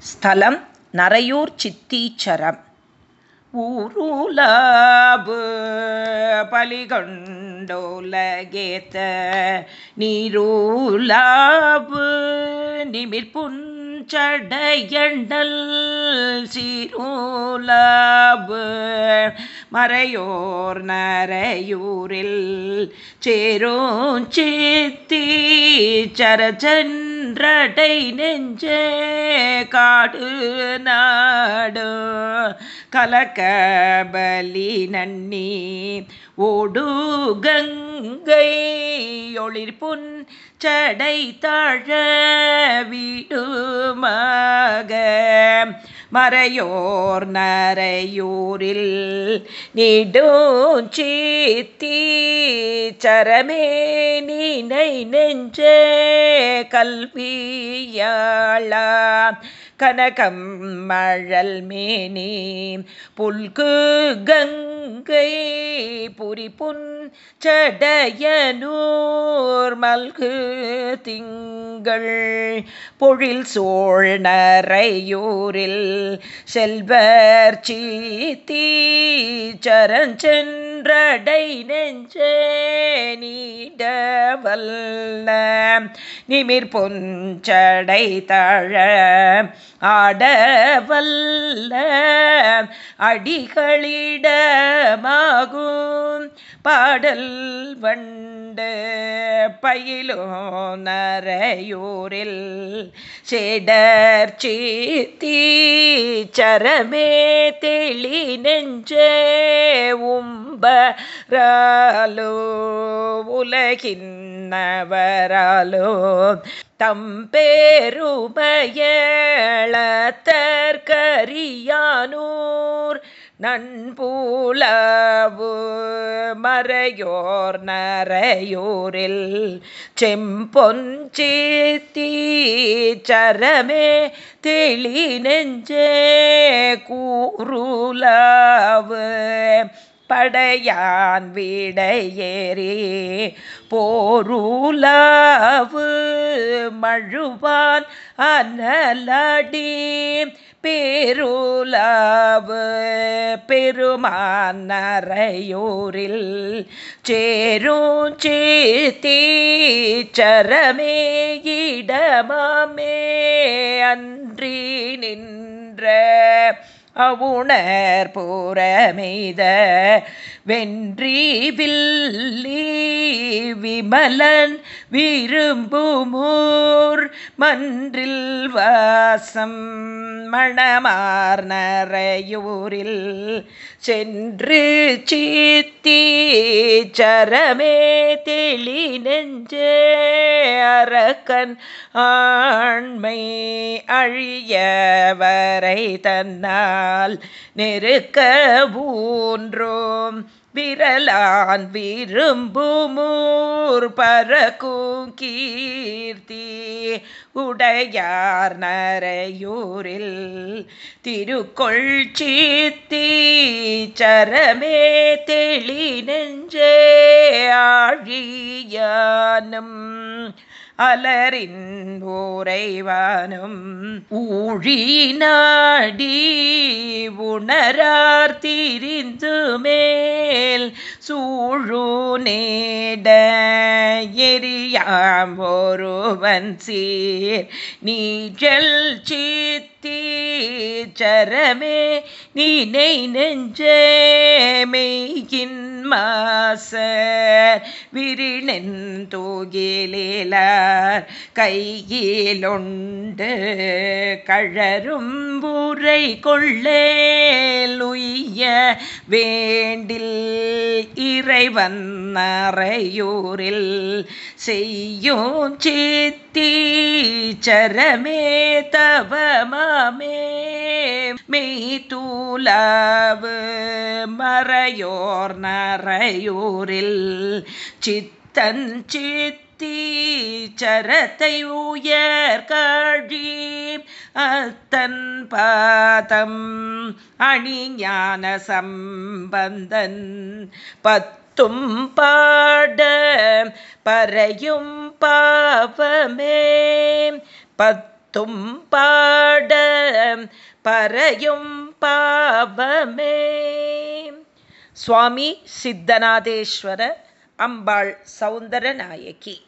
ஸ்தலம் நரையூர் சித்தீச்சரம். ஊருலாபு பலிகண்டோலகேத்த நீரூலாபு நிமிர்புஞ்சடையண்டல் சீரூலாபு மறையோர் நரையூரில் சேரும் சித்தி சரச்சன்றடை நெஞ்சே காடு நாடு. கலக்கபலி நன்னி. ஓடு கங்கை ஒளிர் புன் சடை தாழ வீடுமாக. மறையோர் நரையூரில் நீடும் சீத்தி சரமே நீனை நெஞ்சே கல்வியாளா. கனகம் மழல் மேனி புல்கு கங்கை புரிப்புன் சடையனூர் மல்கு திங்கள். பொழில் சோழ் நரையூரில் செல்வர் சீத்தி சரஞ்சென்றடை நெஞ்சே நீடவல்ல நிமிர் பொஞ்சடை தழ ஆடவல்ல அடிகளிடமாகும். பாடல் வண் கொண்டு பயிலோ நரையூரில் சேடர் தீச்சரமே தெளி நெஞ்சே உம்பராலோ உலகின்னவராலோ தம்பேருமயளத்தற்கரியானூர் நண்பூலவு மறையோர் நரையோரில் செம்பொஞ்சேத்தி சரமே தெளி நெஞ்சே கூறுலாவு படையான் வீடையேறி போருலாவு மழுவான் அனலடி பேருலாவு பெருமான் நரையூரில் சேரும் சேத்தி இடமாமே அன்றி நின்ற அவுணர் புறமெய்த வென்றி வில்லி விமலன் விரும்புமூர் மன்றில் வாசம் மணமார் நரையூரில் சென்று சீத்தி சரமே தெளி நெஞ்சே அரக்கன் ஆண்மை அழியவரை தன்னால் நெருக்க ஊன்றோம். விரலான் விரும்புமூர் பறக்கும் கீர்த்தி. உடையார் நரையூரில் திருக்கொள் சீத்தி சரமே தெளி நெஞ்சே ஆழியானும். அலரின் ஊரைவானும் ஊழி நாடி உணரார் திரிந்து மேல் சூழு நேட எரியாம் ஒருவன் சீர். நீச்சல் சீத்த தீச்சரமே நீனை நெஞ்சே மெய்கின் மாச விரிணென் தூகிலார் கையிலொண்டு கழரும் பூரை கொள்ளேலுய்ய வேண்டில் இறைவன் அறையூரில் செய்யும் சித்தி தீச்சரமே சரமே தவமாமே மெய்தூலாவு மறையோர் நரையூரில் சித்தன் சித்தி சரத்தை உயர் காழி அத்தன் பாதம் அணிஞான சம்பந்தன் பத் பாட பறையும் பாவமே. பத்தும் பாட பறையும் பாவமே. சுவாமி சித்தநாதேஸ்வர அம்பாள் சௌந்தர நாயகி